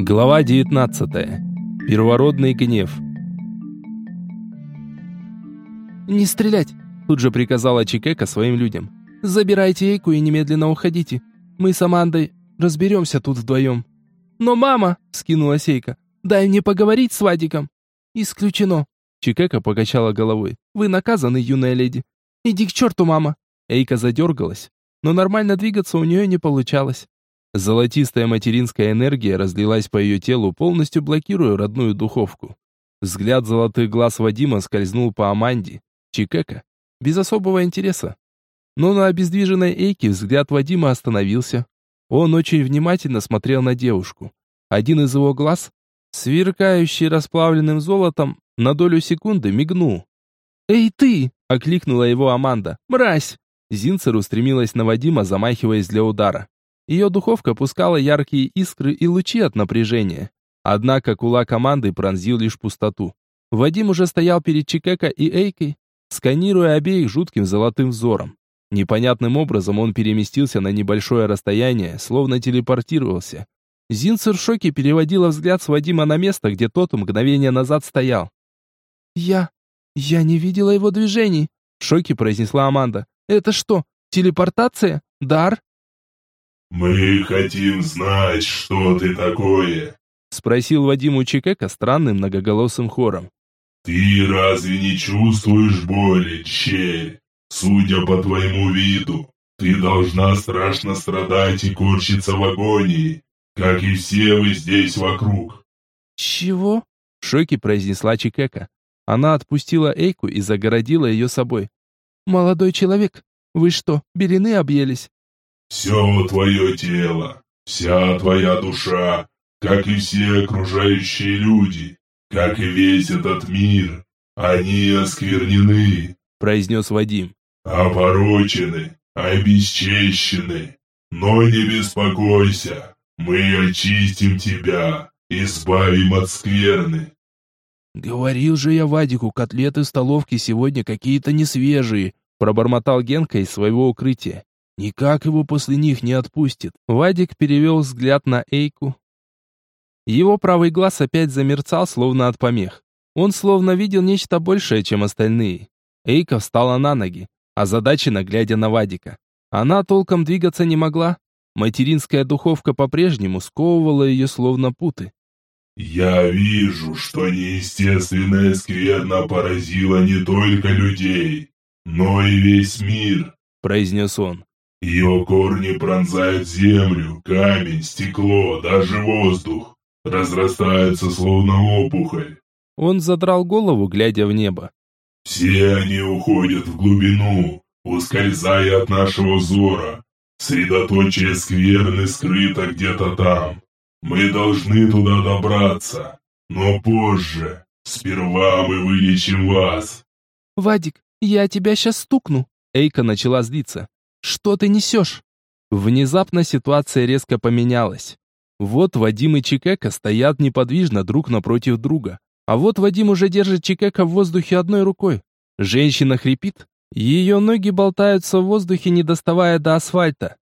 Глава 19. Первородный гнев. «Не стрелять!» – тут же приказала Чикека своим людям. «Забирайте Эйку и немедленно уходите. Мы с Амандой разберемся тут вдвоем». «Но мама!» – скинулась Эйка. «Дай мне поговорить с Вадиком». «Исключено!» – Чикека покачала головой. «Вы наказаны, юная леди». «Иди к черту, мама!» Эйка задергалась, но нормально двигаться у нее не получалось. Золотистая материнская энергия разлилась по ее телу, полностью блокируя родную духовку. Взгляд золотых глаз Вадима скользнул по Аманде, Чикека, без особого интереса. Но на обездвиженной Эйке взгляд Вадима остановился. Он очень внимательно смотрел на девушку. Один из его глаз, сверкающий расплавленным золотом, на долю секунды мигнул. «Эй ты!» — окликнула его Аманда. «Мразь!» Зинцер устремилась на Вадима, замахиваясь для удара. Ее духовка пускала яркие искры и лучи от напряжения. Однако кулак команды пронзил лишь пустоту. Вадим уже стоял перед Чикека и Эйкой, сканируя обеих жутким золотым взором. Непонятным образом он переместился на небольшое расстояние, словно телепортировался. Зинцер в шоке переводила взгляд с Вадима на место, где тот мгновение назад стоял. «Я... я не видела его движений», — в шоке произнесла Аманда. «Это что, телепортация? Дар?» «Мы хотим знать, что ты такое», — спросил Вадим у Чикека странным многоголосым хором. «Ты разве не чувствуешь боли, черь? Судя по твоему виду, ты должна страшно страдать и корчиться в агонии, как и все вы здесь вокруг». «Чего?» — в шоке произнесла Чикека. Она отпустила Эйку и загородила ее собой. «Молодой человек, вы что, белины объелись?» Все твое тело, вся твоя душа, как и все окружающие люди, как и весь этот мир, они осквернены, произнес Вадим. Опорочены, обесчещены. Но не беспокойся, мы очистим тебя, избавим от скверны. Говорил же я Вадику, котлеты столовки сегодня какие-то несвежие, пробормотал Генка из своего укрытия. Никак его после них не отпустит. Вадик перевел взгляд на Эйку. Его правый глаз опять замерцал, словно от помех. Он словно видел нечто большее, чем остальные. Эйка встала на ноги, озадаченно глядя на Вадика. Она толком двигаться не могла. Материнская духовка по-прежнему сковывала ее словно путы. «Я вижу, что неестественная скверна поразила не только людей, но и весь мир», — произнес он. Ее корни пронзают землю, камень, стекло, даже воздух. Разрастаются словно опухоль. Он задрал голову, глядя в небо. Все они уходят в глубину, ускользая от нашего взора. Средоточие скверны скрыто где-то там. Мы должны туда добраться, но позже. Сперва мы вылечим вас. Вадик, я тебя сейчас стукну. Эйка начала злиться. Что ты несешь?» Внезапно ситуация резко поменялась. Вот Вадим и Чикека стоят неподвижно друг напротив друга. А вот Вадим уже держит Чикека в воздухе одной рукой. Женщина хрипит. Ее ноги болтаются в воздухе, не доставая до асфальта.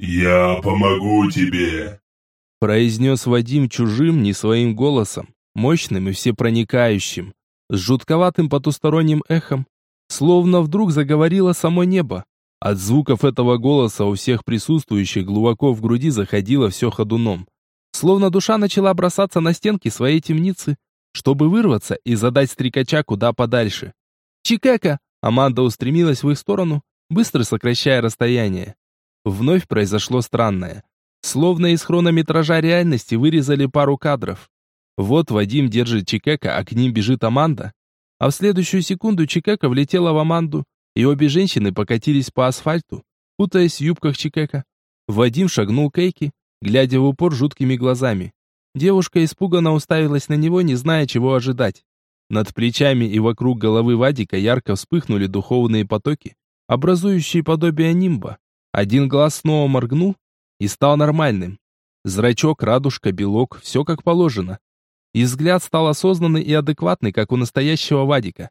«Я помогу тебе», — произнес Вадим чужим, не своим голосом, мощным и всепроникающим, с жутковатым потусторонним эхом, словно вдруг заговорило само небо. От звуков этого голоса у всех присутствующих глубоко в груди заходило все ходуном. Словно душа начала бросаться на стенки своей темницы, чтобы вырваться и задать стрекача куда подальше. «Чикека!» Аманда устремилась в их сторону, быстро сокращая расстояние. Вновь произошло странное. Словно из хронометража реальности вырезали пару кадров. Вот Вадим держит Чикека, а к ним бежит Аманда. А в следующую секунду Чикека влетела в Аманду, и обе женщины покатились по асфальту, путаясь в юбках Чикека. Вадим шагнул к Эйке, глядя в упор жуткими глазами. Девушка испуганно уставилась на него, не зная, чего ожидать. Над плечами и вокруг головы Вадика ярко вспыхнули духовные потоки, образующие подобие нимба. Один глаз снова моргнул и стал нормальным. Зрачок, радужка, белок, все как положено. И взгляд стал осознанный и адекватный, как у настоящего Вадика.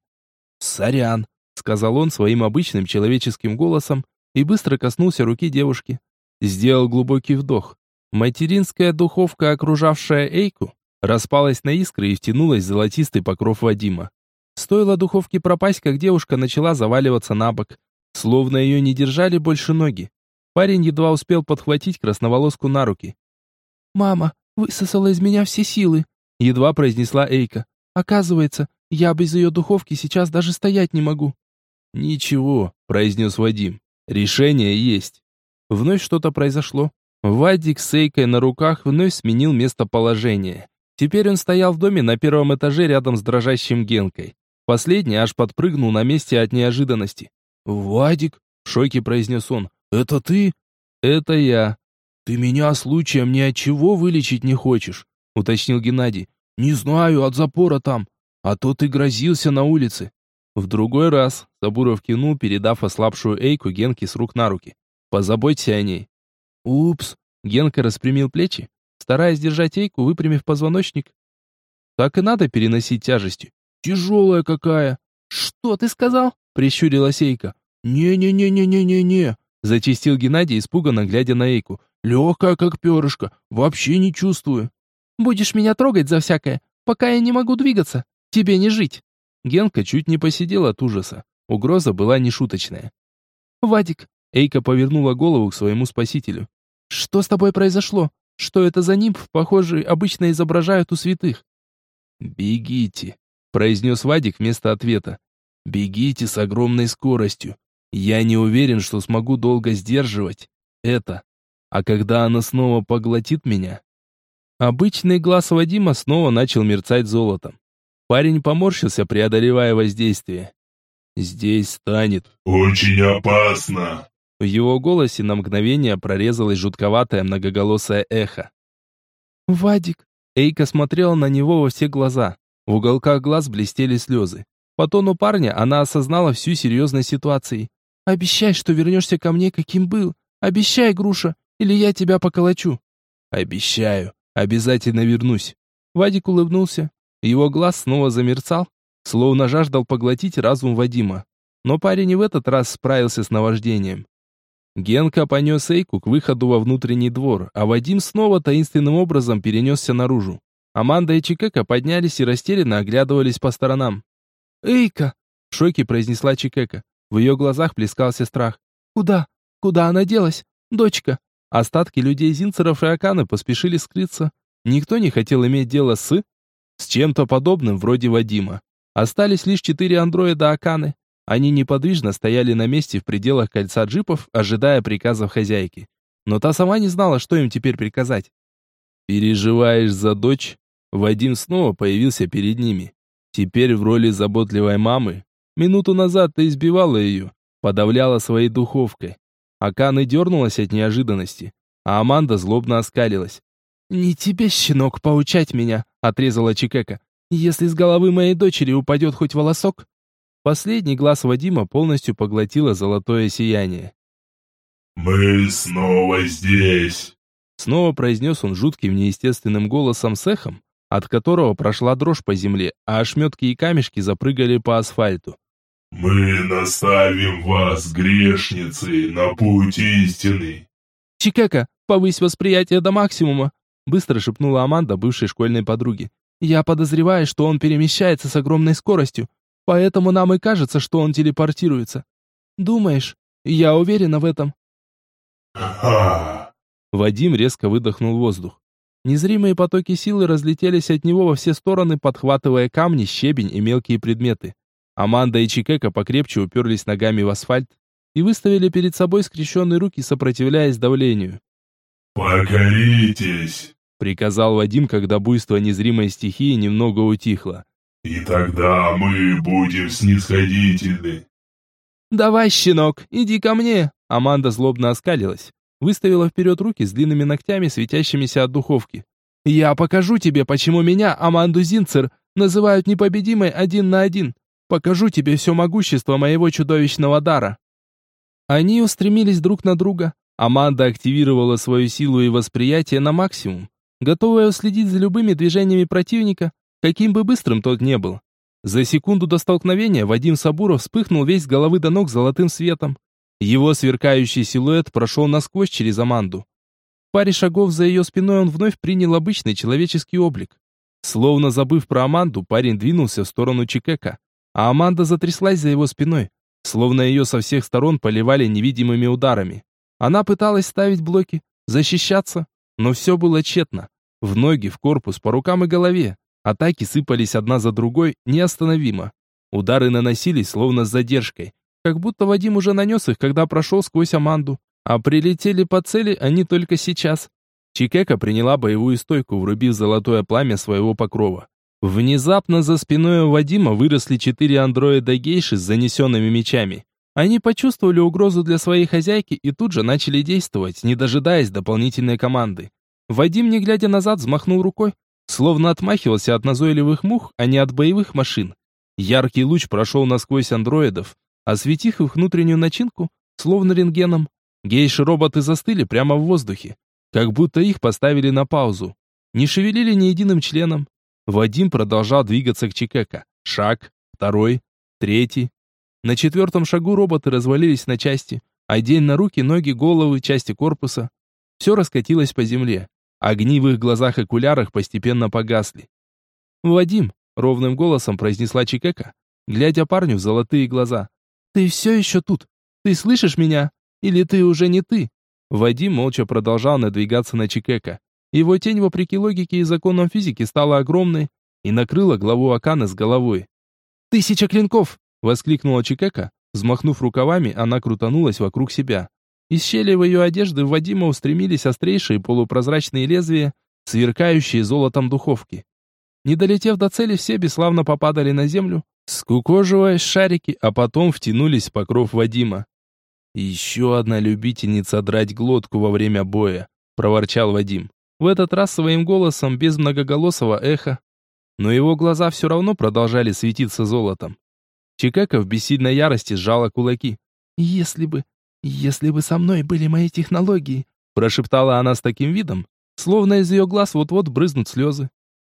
«Сорян», сказал он своим обычным человеческим голосом и быстро коснулся руки девушки. Сделал глубокий вдох. Материнская духовка, окружавшая Эйку, распалась на искры и втянулась в золотистый покров Вадима. Стоило духовке пропасть, как девушка начала заваливаться на бок, словно ее не держали больше ноги. Парень едва успел подхватить красноволоску на руки. «Мама высосала из меня все силы», — едва произнесла Эйка. «Оказывается, я без ее духовки сейчас даже стоять не могу». «Ничего», — произнес Вадим. «Решение есть». Вновь что-то произошло. Вадик с Эйкой на руках вновь сменил местоположение. Теперь он стоял в доме на первом этаже рядом с дрожащим Генкой. Последний аж подпрыгнул на месте от неожиданности. «Вадик», — в шоке произнес он, — «это ты?» «Это я». «Ты меня случаем ни от чего вылечить не хочешь?» — уточнил Геннадий. «Не знаю, от запора там. А то ты грозился на улице». В другой раз Сабуров кинул, передав ослабшую Эйку Генке с рук на руки. «Позаботься о ней». «Упс!» Генка распрямил плечи, стараясь держать Эйку, выпрямив позвоночник. Так и надо переносить тяжести. «Тяжелая какая!» «Что ты сказал?» — прищурилась Эйка. «Не-не-не-не-не-не-не!» — зачистил Геннадий, испуганно глядя на Эйку. «Легкая, как перышко, вообще не чувствую». «Будешь меня трогать за всякое, пока я не могу двигаться. Тебе не жить». Генка чуть не посидел от ужаса. Угроза была нешуточная. «Вадик!» Эйка повернула голову к своему спасителю. «Что с тобой произошло? Что это за нимб, похожий, обычно изображают у святых?» «Бегите!» произнес Вадик вместо ответа. «Бегите с огромной скоростью. Я не уверен, что смогу долго сдерживать это. А когда она снова поглотит меня...» Обычный глаз Вадима снова начал мерцать золотом. Парень поморщился, преодолевая воздействие. «Здесь станет...» «Очень опасно!» В его голосе на мгновение прорезалось жутковатое многоголосое эхо. «Вадик!» Эйка смотрела на него во все глаза. В уголках глаз блестели слезы. По тону парня она осознала всю серьезность ситуации. «Обещай, что вернешься ко мне, каким был. Обещай, Груша, или я тебя поколочу». «Обещаю, обязательно вернусь». Вадик улыбнулся. Его глаз снова замерцал, словно жаждал поглотить разум Вадима. Но парень и в этот раз справился с наваждением. Генка понес Эйку к выходу во внутренний двор, а Вадим снова таинственным образом перенесся наружу. Аманда и Чикека поднялись и растерянно оглядывались по сторонам. «Эйка!» — в шоке произнесла Чикека. В ее глазах плескался страх. «Куда? Куда она делась? Дочка!» Остатки людей Зинцеров и Аканы поспешили скрыться. Никто не хотел иметь дело с... с чем-то подобным вроде Вадима. Остались лишь четыре андроида Аканы. Они неподвижно стояли на месте в пределах кольца джипов, ожидая приказов хозяйки. Но та сама не знала, что им теперь приказать. «Переживаешь за дочь?» Вадим снова появился перед ними. Теперь в роли заботливой мамы. Минуту назад ты избивала ее, подавляла своей духовкой. Акана дернулась от неожиданности, а Аманда злобно оскалилась. «Не тебе, щенок, поучать меня», — отрезала Чикека. «Если с головы моей дочери упадет хоть волосок...» Последний глаз Вадима полностью поглотило золотое сияние. «Мы снова здесь!» Снова произнес он жутким неестественным голосом с эхом, от которого прошла дрожь по земле, а ошметки и камешки запрыгали по асфальту. «Мы наставим вас, грешницы, на путь истины!» «Чикека, повысь восприятие до максимума!» Быстро шепнула Аманда бывшей школьной подруге. «Я подозреваю, что он перемещается с огромной скоростью, поэтому нам и кажется, что он телепортируется. Думаешь? Я уверена в этом». Вадим резко выдохнул воздух. Незримые потоки силы разлетелись от него во все стороны, подхватывая камни, щебень и мелкие предметы. Аманда и Чикека покрепче уперлись ногами в асфальт и выставили перед собой скрещенные руки, сопротивляясь давлению. «Покоритесь!» — приказал Вадим, когда буйство незримой стихии немного утихло. «И тогда мы будем снисходительны!» «Давай, щенок, иди ко мне!» Аманда злобно оскалилась выставила вперед руки с длинными ногтями, светящимися от духовки. «Я покажу тебе, почему меня, Аманду Зинцер, называют непобедимой один на один. Покажу тебе все могущество моего чудовищного дара». Они устремились друг на друга. Аманда активировала свою силу и восприятие на максимум, готовая уследить за любыми движениями противника, каким бы быстрым тот не был. За секунду до столкновения Вадим Сабуров вспыхнул весь с головы до ног золотым светом. Его сверкающий силуэт прошел насквозь через Аманду. паре шагов за ее спиной он вновь принял обычный человеческий облик. Словно забыв про Аманду, парень двинулся в сторону Чикека, а Аманда затряслась за его спиной, словно ее со всех сторон поливали невидимыми ударами. Она пыталась ставить блоки, защищаться, но все было тщетно. В ноги, в корпус, по рукам и голове. Атаки сыпались одна за другой, неостановимо. Удары наносились словно с задержкой, как будто Вадим уже нанес их, когда прошел сквозь Аманду. А прилетели по цели они только сейчас. Чикека приняла боевую стойку, врубив золотое пламя своего покрова. Внезапно за спиной у Вадима выросли четыре андроида-гейши с занесенными мечами. Они почувствовали угрозу для своей хозяйки и тут же начали действовать, не дожидаясь дополнительной команды. Вадим, не глядя назад, взмахнул рукой, словно отмахивался от назойливых мух, а не от боевых машин. Яркий луч прошел насквозь андроидов, осветив их внутреннюю начинку, словно рентгеном. Гейши-роботы застыли прямо в воздухе, как будто их поставили на паузу. Не шевелили ни единым членом. Вадим продолжал двигаться к Чикека. Шаг, второй, третий. На четвертом шагу роботы развалились на части, отдельно руки, ноги, головы, части корпуса. Все раскатилось по земле. Огни в их глазах-окулярах постепенно погасли. «Вадим», — ровным голосом произнесла Чикека, глядя парню в золотые глаза. «Ты все еще тут? Ты слышишь меня?» Или ты уже не ты?» Вадим молча продолжал надвигаться на Чикека. Его тень, вопреки логике и законам физики, стала огромной и накрыла главу Акана с головой. «Тысяча клинков!» — воскликнула Чикека. Взмахнув рукавами, она крутанулась вокруг себя. Из щели в ее одежды в Вадима устремились острейшие полупрозрачные лезвия, сверкающие золотом духовки. Не долетев до цели, все бесславно попадали на землю, скукоживаясь шарики, а потом втянулись в покров Вадима. «Еще одна любительница драть глотку во время боя», — проворчал Вадим. В этот раз своим голосом, без многоголосого эха. Но его глаза все равно продолжали светиться золотом. Чикака в бессильной ярости сжала кулаки. «Если бы... если бы со мной были мои технологии», прошептала она с таким видом, словно из ее глаз вот-вот брызнут слезы.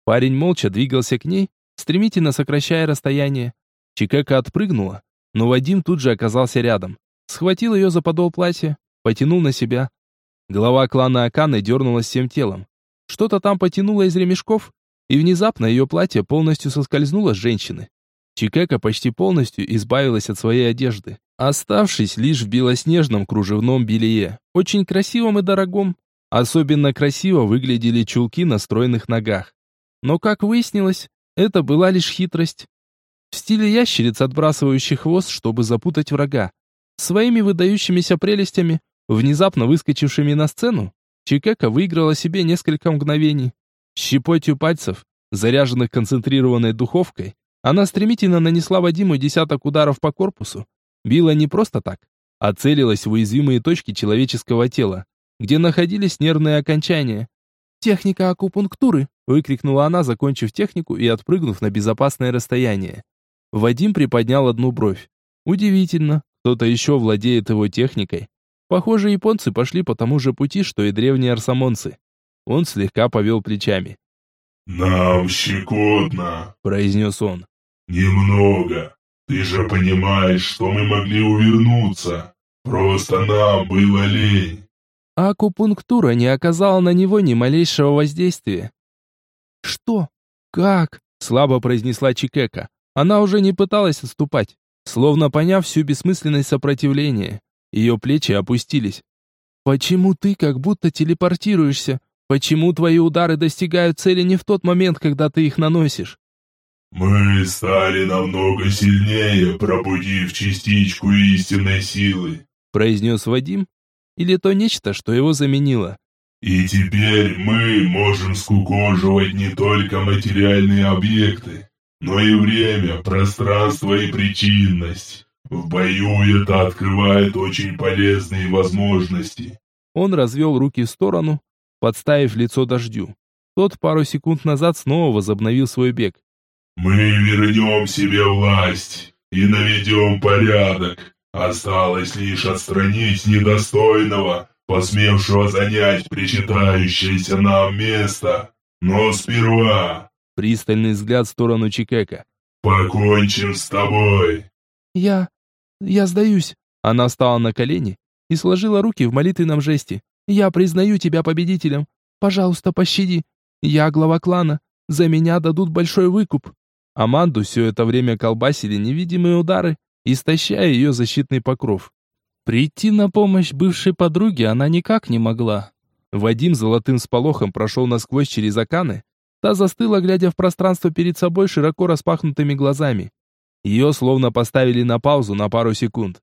Парень молча двигался к ней, стремительно сокращая расстояние. Чикака отпрыгнула, но Вадим тут же оказался рядом. Схватил ее за подол платья, потянул на себя. Голова клана Аканы дернулась всем телом. Что-то там потянуло из ремешков, и внезапно ее платье полностью соскользнуло с женщины. Чикека почти полностью избавилась от своей одежды, оставшись лишь в белоснежном кружевном белье, очень красивом и дорогом. Особенно красиво выглядели чулки на стройных ногах. Но, как выяснилось, это была лишь хитрость. В стиле ящериц, отбрасывающих хвост, чтобы запутать врага. Своими выдающимися прелестями, внезапно выскочившими на сцену, Чикека выиграла себе несколько мгновений. Щепотью пальцев, заряженных концентрированной духовкой, она стремительно нанесла Вадиму десяток ударов по корпусу. Била не просто так, а целилась в уязвимые точки человеческого тела, где находились нервные окончания. «Техника акупунктуры!» — выкрикнула она, закончив технику и отпрыгнув на безопасное расстояние. Вадим приподнял одну бровь. Удивительно, кто-то еще владеет его техникой. Похоже, японцы пошли по тому же пути, что и древние арсамонцы. Он слегка повел плечами. «Нам щекотно», — произнес он. «Немного. Ты же понимаешь, что мы могли увернуться. Просто нам было лень». Акупунктура не оказала на него ни малейшего воздействия. «Что? Как?» — слабо произнесла Чикека. Она уже не пыталась отступать. Словно поняв всю бессмысленность сопротивления, ее плечи опустились. «Почему ты как будто телепортируешься? Почему твои удары достигают цели не в тот момент, когда ты их наносишь?» «Мы стали намного сильнее, пробудив частичку истинной силы», произнес Вадим, или то нечто, что его заменило. «И теперь мы можем скукоживать не только материальные объекты, но и время, пространство и причинность. В бою это открывает очень полезные возможности. Он развел руки в сторону, подставив лицо дождю. Тот пару секунд назад снова возобновил свой бег. «Мы вернем себе власть и наведем порядок. Осталось лишь отстранить недостойного, посмевшего занять причитающееся нам место. Но сперва Пристальный взгляд в сторону Чикека. «Покончим с тобой!» «Я... я сдаюсь!» Она встала на колени и сложила руки в молитвенном жесте. Я признаю тебя победителем. Пожалуйста, пощади. Я глава клана. За меня дадут большой выкуп». Аманду все это время колбасили невидимые удары, истощая ее защитный покров. Прийти на помощь бывшей подруге она никак не могла. Вадим золотым сполохом прошел насквозь через оканы. Та застыла, глядя в пространство перед собой широко распахнутыми глазами. Ее словно поставили на паузу на пару секунд.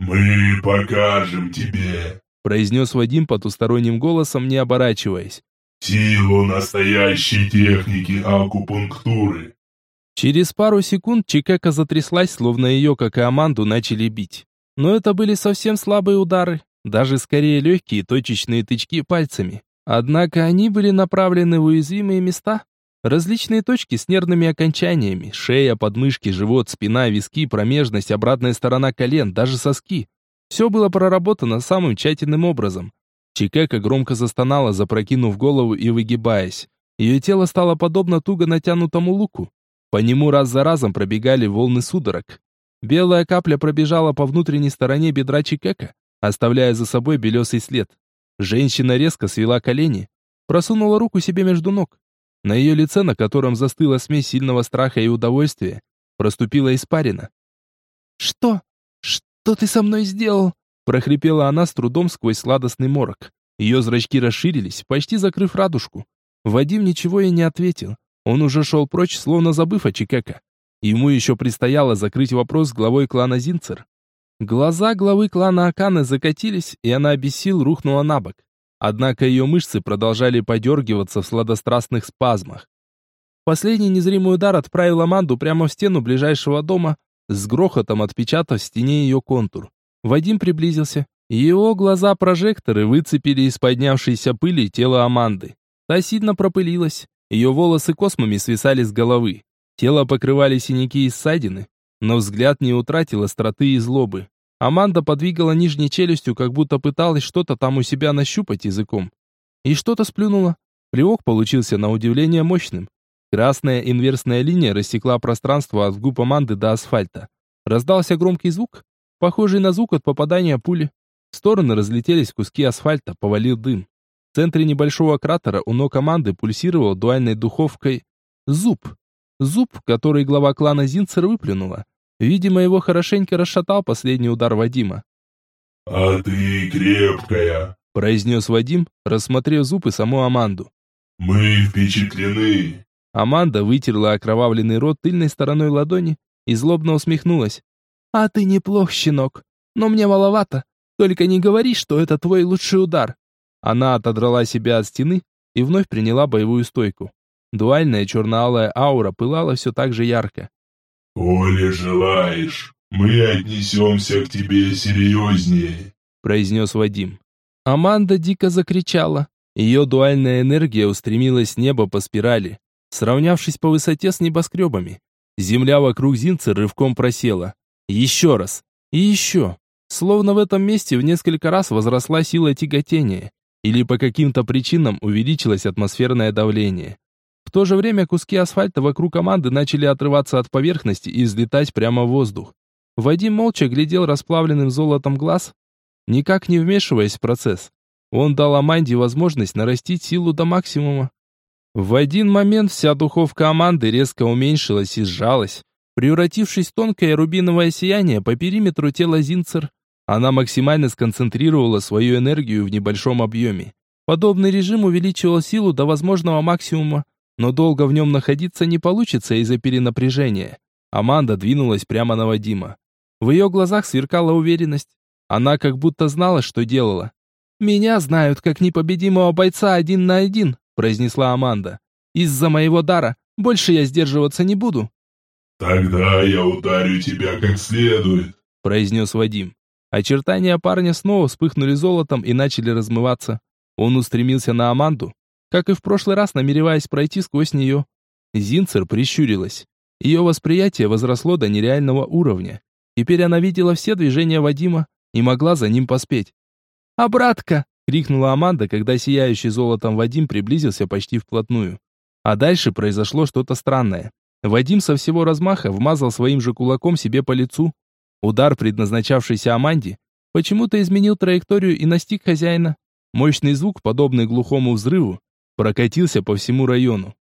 «Мы покажем тебе», — произнес Вадим потусторонним голосом, не оборачиваясь. «Силу настоящей техники акупунктуры». Через пару секунд Чикека затряслась, словно ее, как и Аманду, начали бить. Но это были совсем слабые удары, даже скорее легкие точечные тычки пальцами. Однако они были направлены в уязвимые места. Различные точки с нервными окончаниями. Шея, подмышки, живот, спина, виски, промежность, обратная сторона колен, даже соски. Все было проработано самым тщательным образом. Чикека громко застонала, запрокинув голову и выгибаясь. Ее тело стало подобно туго натянутому луку. По нему раз за разом пробегали волны судорог. Белая капля пробежала по внутренней стороне бедра Чикека, оставляя за собой белесый след. Женщина резко свела колени, просунула руку себе между ног. На ее лице, на котором застыла смесь сильного страха и удовольствия, проступила испарина. «Что? Что ты со мной сделал?» прохрипела она с трудом сквозь сладостный морок. Ее зрачки расширились, почти закрыв радужку. Вадим ничего ей не ответил. Он уже шел прочь, словно забыв о Чикека. Ему еще предстояло закрыть вопрос с главой клана Зинцер. Глаза главы клана Аканы закатились, и она без сил рухнула на бок. Однако ее мышцы продолжали подергиваться в сладострастных спазмах. Последний незримый удар отправил Аманду прямо в стену ближайшего дома, с грохотом отпечатав в стене ее контур. Вадим приблизился. Его глаза-прожекторы выцепили из поднявшейся пыли тело Аманды. Та сильно пропылилась. Ее волосы космами свисали с головы. Тело покрывали синяки и ссадины, но взгляд не утратил остроты и злобы. Аманда подвигала нижней челюстью, как будто пыталась что-то там у себя нащупать языком. И что-то сплюнула. Плевок получился на удивление мощным. Красная инверсная линия рассекла пространство от губ Аманды до асфальта. Раздался громкий звук, похожий на звук от попадания пули. В стороны разлетелись куски асфальта, повалил дым. В центре небольшого кратера у ног команды пульсировал дуальной духовкой зуб. Зуб, который глава клана Зинцер выплюнула. Видимо, его хорошенько расшатал последний удар Вадима. «А ты крепкая», — произнес Вадим, рассмотрев зуб и саму Аманду. «Мы впечатлены». Аманда вытерла окровавленный рот тыльной стороной ладони и злобно усмехнулась. «А ты неплох, щенок, но мне маловато. Только не говори, что это твой лучший удар». Она отодрала себя от стены и вновь приняла боевую стойку. Дуальная черно-алая аура пылала все так же ярко. «Коли желаешь, мы отнесемся к тебе серьезнее», произнес Вадим. Аманда дико закричала. Ее дуальная энергия устремилась с неба по спирали, сравнявшись по высоте с небоскребами. Земля вокруг Зинца рывком просела. Еще раз. И еще. Словно в этом месте в несколько раз возросла сила тяготения. Или по каким-то причинам увеличилось атмосферное давление. В то же время куски асфальта вокруг команды начали отрываться от поверхности и взлетать прямо в воздух. Вадим молча глядел расплавленным золотом глаз, никак не вмешиваясь в процесс. Он дал Аманде возможность нарастить силу до максимума. В один момент вся духовка Аманды резко уменьшилась и сжалась, превратившись в тонкое рубиновое сияние по периметру тела Зинцер. Она максимально сконцентрировала свою энергию в небольшом объеме. Подобный режим увеличивал силу до возможного максимума, но долго в нем находиться не получится из-за перенапряжения. Аманда двинулась прямо на Вадима. В ее глазах сверкала уверенность. Она как будто знала, что делала. «Меня знают как непобедимого бойца один на один», произнесла Аманда. «Из-за моего дара больше я сдерживаться не буду». «Тогда я ударю тебя как следует», произнес Вадим. Очертания парня снова вспыхнули золотом и начали размываться. Он устремился на Аманду, как и в прошлый раз намереваясь пройти сквозь нее. Зинцер прищурилась. Ее восприятие возросло до нереального уровня. Теперь она видела все движения Вадима и могла за ним поспеть. «Обратка!» — крикнула Аманда, когда сияющий золотом Вадим приблизился почти вплотную. А дальше произошло что-то странное. Вадим со всего размаха вмазал своим же кулаком себе по лицу. Удар, предназначавшийся Аманде, почему-то изменил траекторию и настиг хозяина. Мощный звук, подобный глухому взрыву, прокатился по всему району.